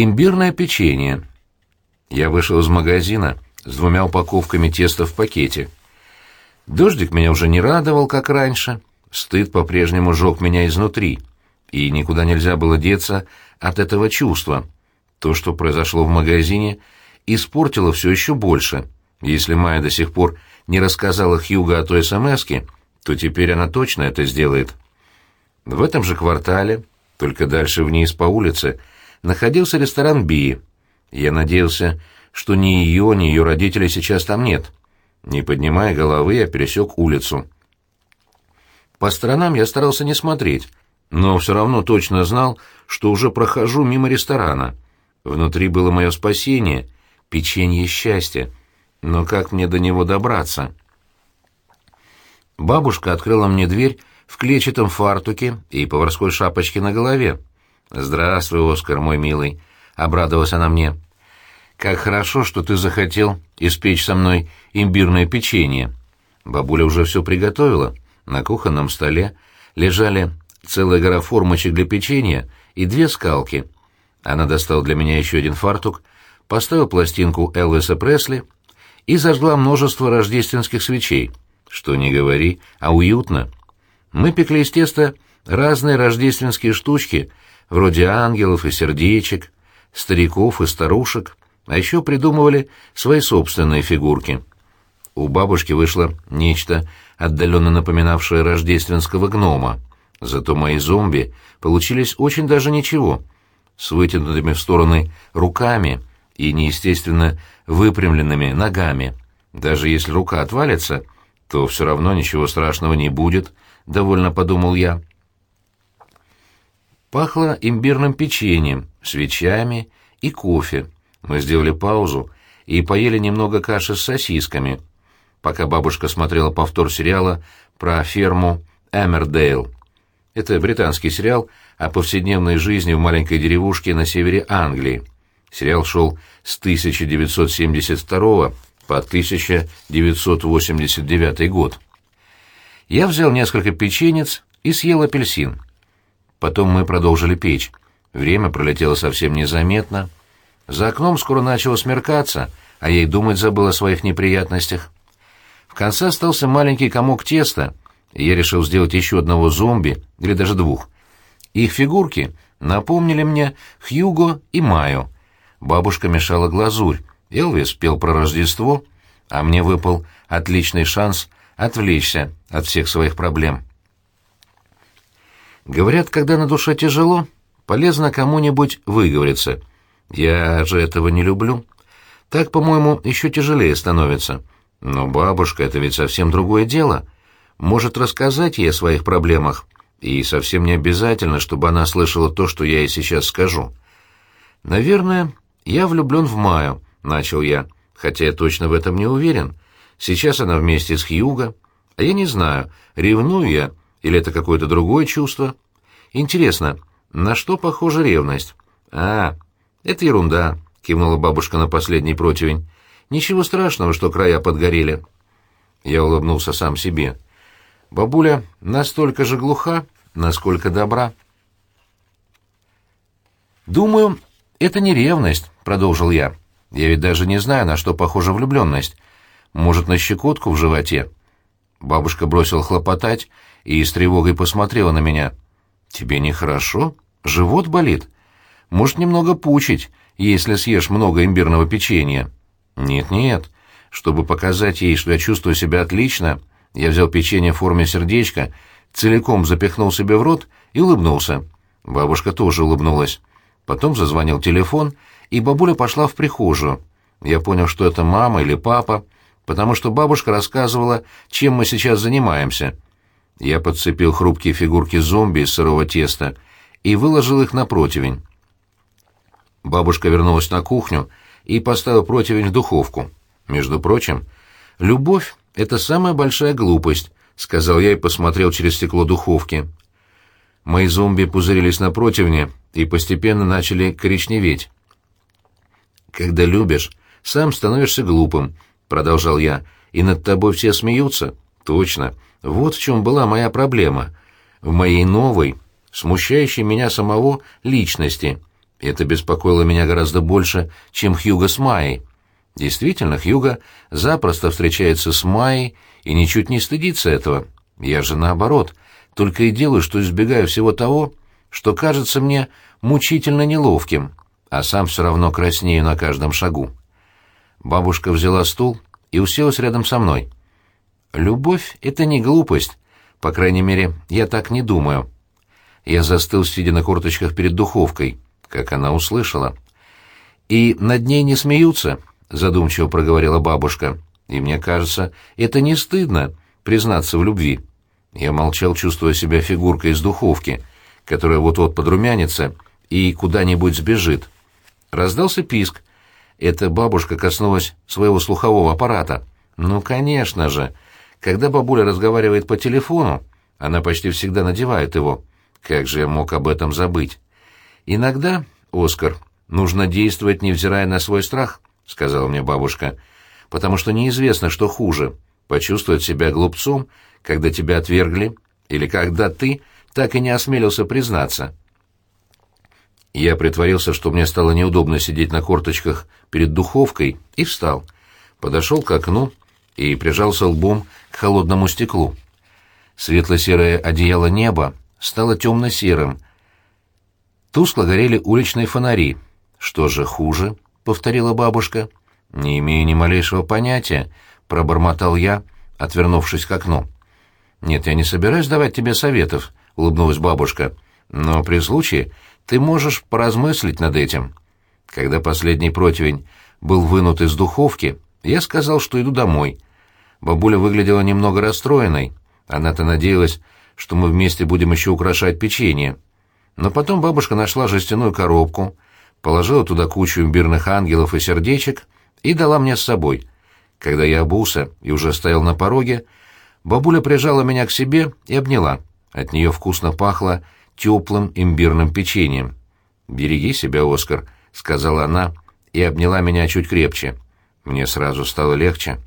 Имбирное печенье. Я вышел из магазина с двумя упаковками теста в пакете. Дождик меня уже не радовал, как раньше. Стыд по-прежнему жег меня изнутри, и никуда нельзя было деться от этого чувства. То, что произошло в магазине, испортило все еще больше. Если Майя до сих пор не рассказала Хьюго о той СМСке, то теперь она точно это сделает. В этом же квартале, только дальше вниз по улице, находился ресторан «Би». Я надеялся, что ни ее, ни ее родителей сейчас там нет. Не поднимая головы, я пересек улицу. По сторонам я старался не смотреть, но все равно точно знал, что уже прохожу мимо ресторана. Внутри было мое спасение, печенье счастья. Но как мне до него добраться? Бабушка открыла мне дверь в клетчатом фартуке и поварской шапочке на голове. «Здравствуй, Оскар, мой милый», — обрадовалась она мне. «Как хорошо, что ты захотел испечь со мной имбирное печенье». Бабуля уже все приготовила. На кухонном столе лежали целая гора формочек для печенья и две скалки. Она достала для меня еще один фартук, поставила пластинку Элвиса Пресли и зажгла множество рождественских свечей. Что не говори, а уютно. Мы пекли из теста разные рождественские штучки, вроде ангелов и сердечек, стариков и старушек, а еще придумывали свои собственные фигурки. У бабушки вышло нечто, отдаленно напоминавшее рождественского гнома. Зато мои зомби получились очень даже ничего, с вытянутыми в стороны руками и неестественно выпрямленными ногами. Даже если рука отвалится, то все равно ничего страшного не будет, — довольно подумал я. Пахло имбирным печеньем, свечами и кофе. Мы сделали паузу и поели немного каши с сосисками, пока бабушка смотрела повтор сериала про ферму Эмердейл. Это британский сериал о повседневной жизни в маленькой деревушке на севере Англии. Сериал шел с 1972 по 1989 год. Я взял несколько печенец и съел апельсин. Потом мы продолжили печь. Время пролетело совсем незаметно. За окном скоро начало смеркаться, а я и думать забыл о своих неприятностях. В конце остался маленький комок теста, и я решил сделать еще одного зомби, или даже двух. Их фигурки напомнили мне Хьюго и Майю. Бабушка мешала глазурь, Элвис пел про Рождество, а мне выпал отличный шанс отвлечься от всех своих проблем. Говорят, когда на душе тяжело, полезно кому-нибудь выговориться. Я же этого не люблю. Так, по-моему, еще тяжелее становится. Но бабушка — это ведь совсем другое дело. Может рассказать ей о своих проблемах, и совсем не обязательно, чтобы она слышала то, что я ей сейчас скажу. Наверное, я влюблен в Маю, — начал я, хотя я точно в этом не уверен. Сейчас она вместе с Хьюго, а я не знаю, ревную я или это какое-то другое чувство. Интересно, на что похожа ревность? А, это ерунда, — кивнула бабушка на последний противень. Ничего страшного, что края подгорели. Я улыбнулся сам себе. Бабуля настолько же глуха, насколько добра. «Думаю, это не ревность», — продолжил я. Я ведь даже не знаю, на что похожа влюбленность. Может, на щекотку в животе?» Бабушка бросила хлопотать и с тревогой посмотрела на меня. «Тебе нехорошо? Живот болит? Может, немного пучить, если съешь много имбирного печенья?» «Нет-нет. Чтобы показать ей, что я чувствую себя отлично, я взял печенье в форме сердечка, целиком запихнул себе в рот и улыбнулся. Бабушка тоже улыбнулась. Потом зазвонил телефон, и бабуля пошла в прихожую. Я понял, что это мама или папа, потому что бабушка рассказывала, чем мы сейчас занимаемся. Я подцепил хрупкие фигурки зомби из сырого теста и выложил их на противень. Бабушка вернулась на кухню и поставила противень в духовку. Между прочим, любовь — это самая большая глупость, — сказал я и посмотрел через стекло духовки. Мои зомби пузырились на противне и постепенно начали коричневеть. «Когда любишь, сам становишься глупым», — продолжал я, — «и над тобой все смеются». «Точно. Вот в чем была моя проблема. В моей новой, смущающей меня самого, личности. Это беспокоило меня гораздо больше, чем Хьюго с Майей. Действительно, Хьюго запросто встречается с Майей и ничуть не стыдится этого. Я же наоборот, только и делаю, что избегаю всего того, что кажется мне мучительно неловким, а сам все равно краснею на каждом шагу. Бабушка взяла стул и уселась рядом со мной. «Любовь — это не глупость. По крайней мере, я так не думаю». Я застыл, сидя на корточках перед духовкой, как она услышала. «И над ней не смеются», — задумчиво проговорила бабушка. «И мне кажется, это не стыдно признаться в любви». Я молчал, чувствуя себя фигуркой из духовки, которая вот-вот подрумянится и куда-нибудь сбежит. Раздался писк. Эта бабушка коснулась своего слухового аппарата. Ну, конечно же. Когда бабуля разговаривает по телефону, она почти всегда надевает его. Как же я мог об этом забыть? Иногда, Оскар, нужно действовать, невзирая на свой страх, сказала мне бабушка, потому что неизвестно, что хуже — почувствовать себя глупцом, когда тебя отвергли, или когда ты так и не осмелился признаться. Я притворился, что мне стало неудобно сидеть на корточках перед духовкой, и встал. Подошел к окну и прижался лбом к холодному стеклу. Светло-серое одеяло неба стало темно-серым. Тускло горели уличные фонари. «Что же хуже?» — повторила бабушка. «Не имею ни малейшего понятия», — пробормотал я, отвернувшись к окну. «Нет, я не собираюсь давать тебе советов», — улыбнулась бабушка. «Но при случае ты можешь поразмыслить над этим. Когда последний противень был вынут из духовки, я сказал, что иду домой. Бабуля выглядела немного расстроенной. Она-то надеялась, что мы вместе будем еще украшать печенье. Но потом бабушка нашла жестяную коробку, положила туда кучу имбирных ангелов и сердечек и дала мне с собой. Когда я обулся и уже стоял на пороге, бабуля прижала меня к себе и обняла. От нее вкусно пахло теплым имбирным печеньем. «Береги себя, Оскар», — сказала она и обняла меня чуть крепче. Мне сразу стало легче.